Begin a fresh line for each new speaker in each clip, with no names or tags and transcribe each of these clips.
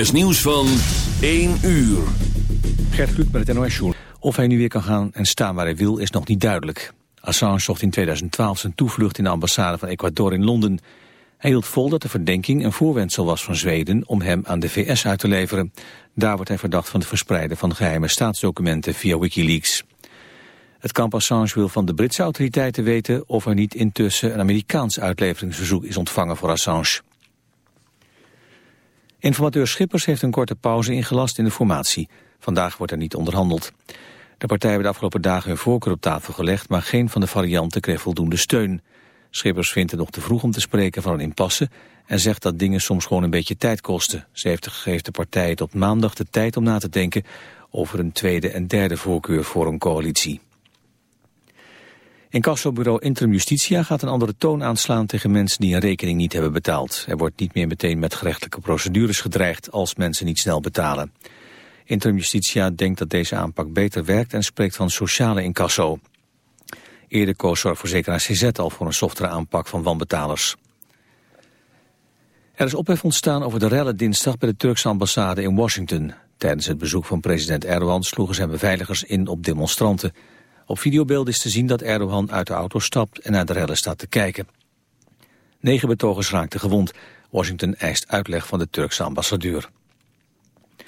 NOS nieuws van 1 uur.
Gert Kluk met het NOS Journal. Of hij nu weer kan gaan en staan waar hij wil is nog niet duidelijk. Assange zocht in 2012 zijn toevlucht in de ambassade van Ecuador in Londen. Hij hield vol dat de verdenking een voorwendsel was van Zweden om hem aan de VS uit te leveren. Daar wordt hij verdacht van het verspreiden van geheime staatsdocumenten via Wikileaks. Het kamp Assange wil van de Britse autoriteiten weten of er niet intussen een Amerikaans uitleveringsverzoek is ontvangen voor Assange. Informateur Schippers heeft een korte pauze ingelast in de formatie. Vandaag wordt er niet onderhandeld. De partijen hebben de afgelopen dagen hun voorkeur op tafel gelegd... maar geen van de varianten kreeg voldoende steun. Schippers vindt het nog te vroeg om te spreken van een impasse... en zegt dat dingen soms gewoon een beetje tijd kosten. Ze heeft gegeven de partijen tot maandag de tijd om na te denken... over een tweede en derde voorkeur voor een coalitie. In kassobureau Interim Justitia gaat een andere toon aanslaan tegen mensen die een rekening niet hebben betaald. Er wordt niet meer meteen met gerechtelijke procedures gedreigd als mensen niet snel betalen. Interim Justitia denkt dat deze aanpak beter werkt en spreekt van sociale incasso. Eerder koos zorgverzekeraar CZ al voor een softere aanpak van wanbetalers. Er is ophef ontstaan over de rellen dinsdag bij de Turkse ambassade in Washington. Tijdens het bezoek van president Erdogan sloegen zijn beveiligers in op demonstranten. Op videobeelden is te zien dat Erdogan uit de auto stapt en naar de rellen staat te kijken. Negen betogers raakten gewond. Washington eist uitleg van de Turkse ambassadeur. De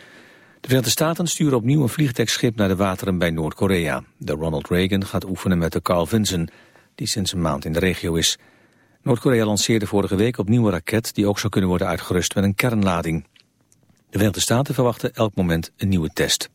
Verenigde Staten sturen opnieuw een vliegtuigschip naar de wateren bij Noord-Korea. De Ronald Reagan gaat oefenen met de Carl Vinson, die sinds een maand in de regio is. Noord-Korea lanceerde vorige week opnieuw een raket die ook zou kunnen worden uitgerust met een kernlading. De Verenigde Staten verwachten elk moment een nieuwe test.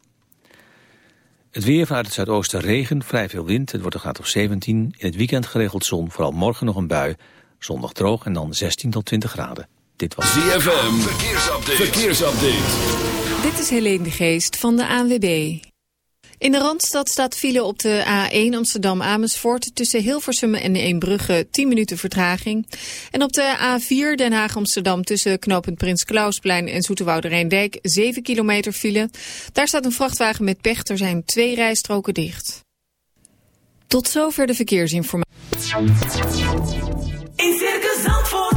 Het weer vanuit het zuidoosten regen, vrij veel wind. Het wordt een graad of 17. In het weekend geregeld zon, vooral morgen nog een bui. Zondag droog en dan 16 tot 20 graden. Dit was
ZFM. Verkeersupdate. Verkeersupdate.
Dit is Helene de Geest van de ANWB. In de Randstad staat file op de A1 Amsterdam-Amersfoort... tussen Hilversum en Eembrugge 10 minuten vertraging. En op de A4 Den Haag-Amsterdam tussen knooppunt Prins Klausplein... en Zoeterwoude Rijndijk 7 kilometer file. Daar staat een vrachtwagen met pech, er zijn twee rijstroken dicht. Tot zover de verkeersinformatie.
In Circus Zandvoort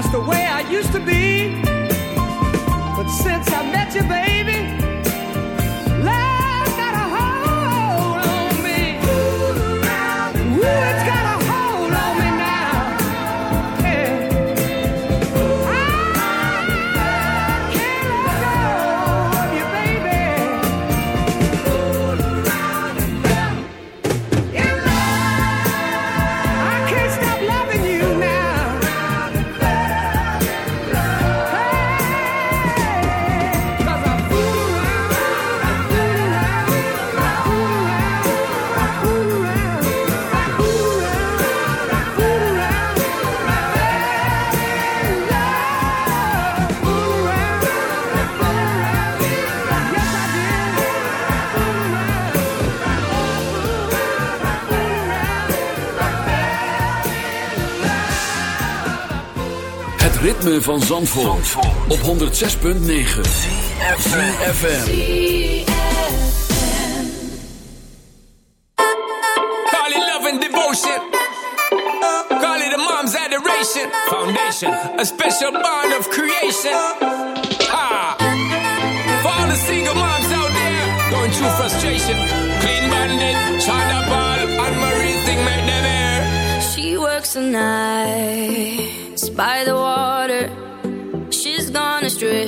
That's the way I used to be. But since I met you,
babe. van Zandvoort, op 106.9 CFFM
Call it love and devotion. Call it a mom's adoration Foundation, a special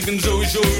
ik ben sowieso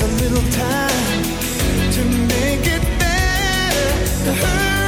A little time to make it better.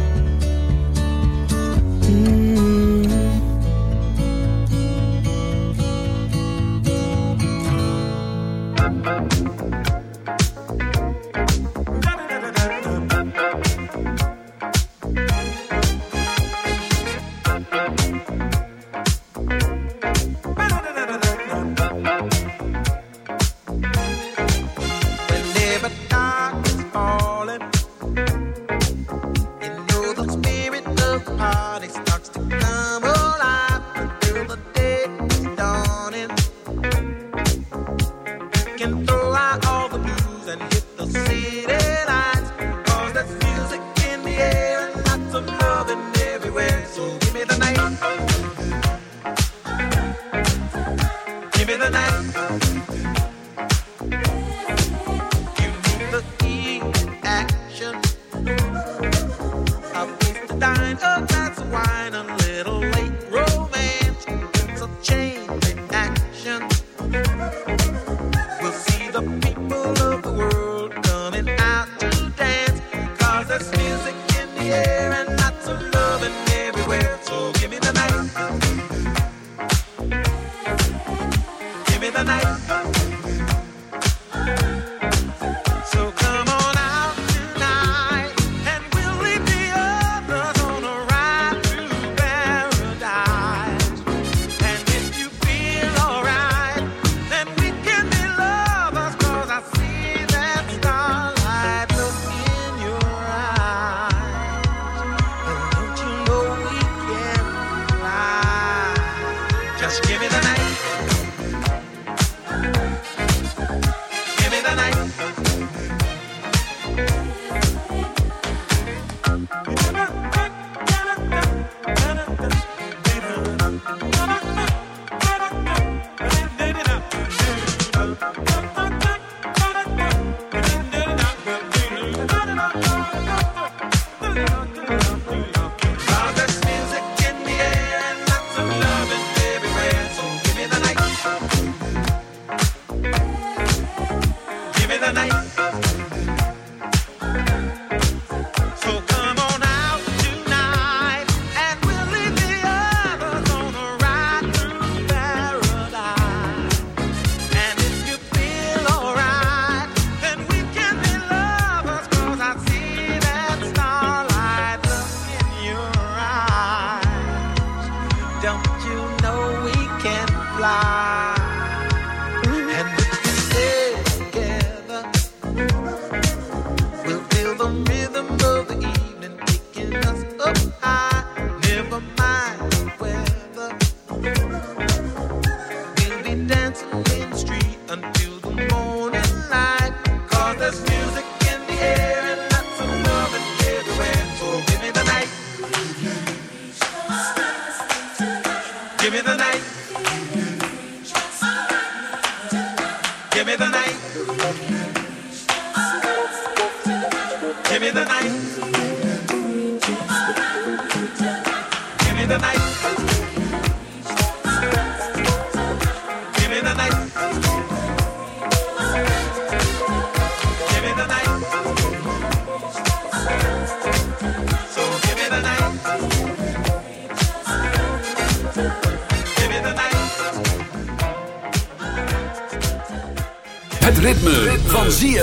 Starts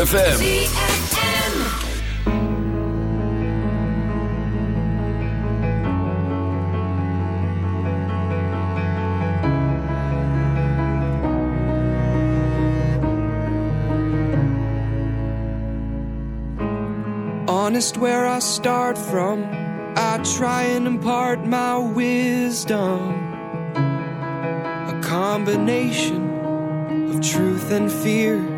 ZFM.
Honest where I start from, I try and impart my wisdom A combination of truth and fear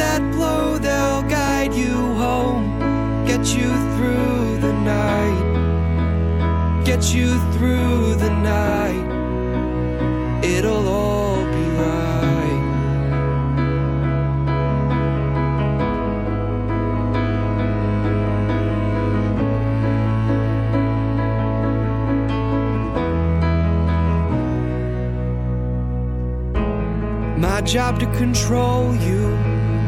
that blow, they'll guide you home, get you through the night, get you through the night. It'll all be right. My job to control you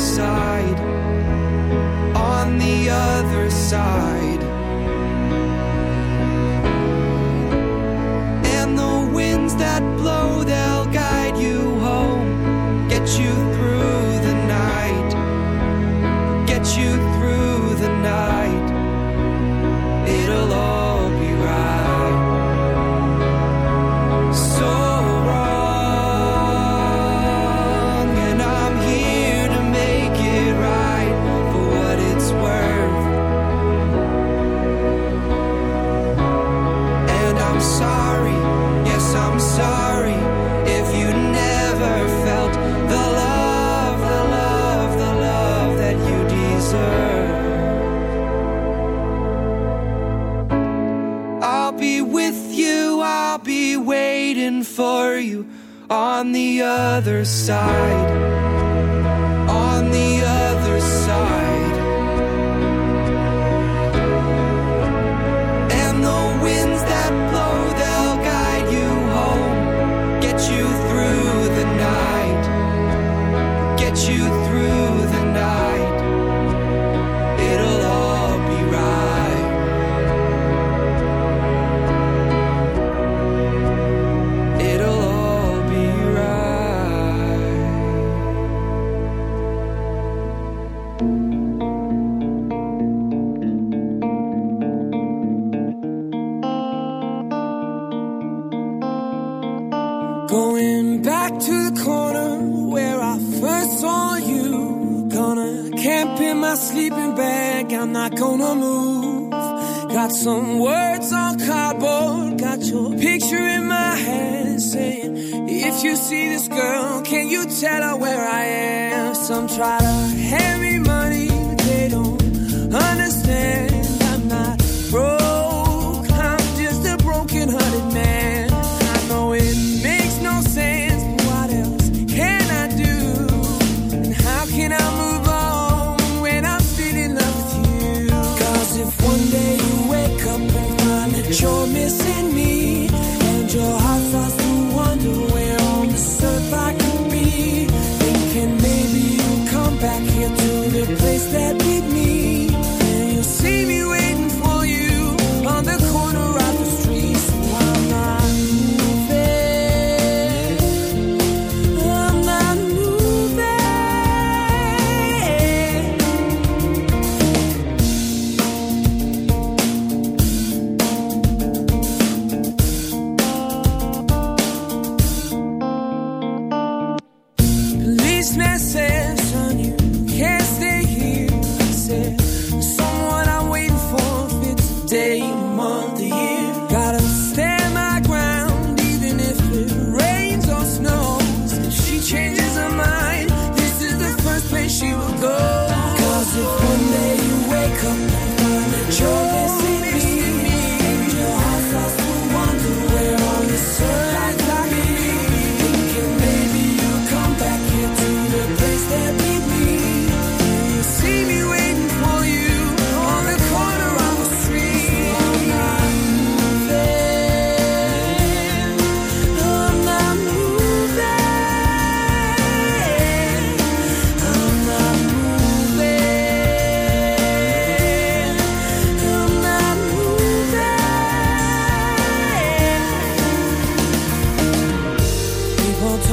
side, on the other side. And the winds that blow.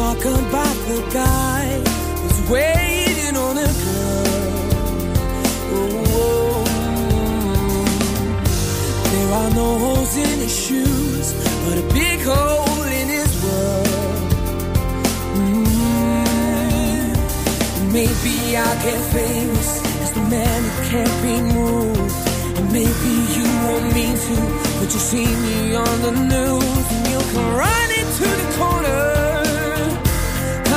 talk about the guy who's waiting on
a girl. Oh, there are no holes in his shoes, but a big hole in his world. Mm. Maybe I'll get famous as the man who can't be moved. And maybe you want me to, but you see me on the news and you'll come running to the corner.